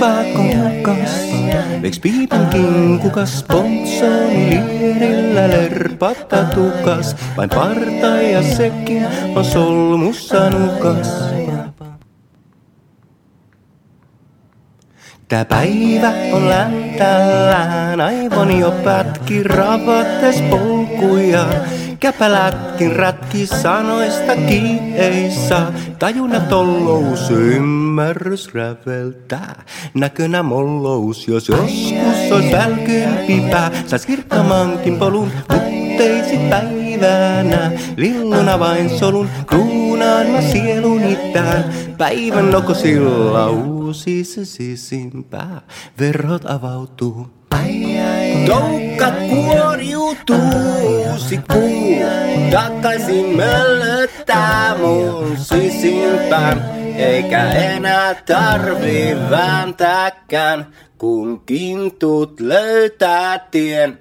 tupakon kukas. Veiks piipankin kukas sponssoni liirillä lerpata tukas. Vain parta ja sekin on solmussa nukas. Tää päivä on läntällään, aivon jo pätki ravattes polkuja. Käpälätkin rätki sanoistakin ei saa. Tajunna tollous ymmärrys räveltää. Näkönä mollous, jos joskus ois välkympi pää. Sais kirkkamankin polun, mutteisit päivänä. Lilluna vain solun, kruunaan mä sieluni tään. Päivän nokosilla uusi sisimpää. Verhot avautuu. Toukka kuoriutuu, sikuu, takaisin möllöttää mun sisimpään. Eikä enää tarvi vääntääkään, kun kintut löytää tien.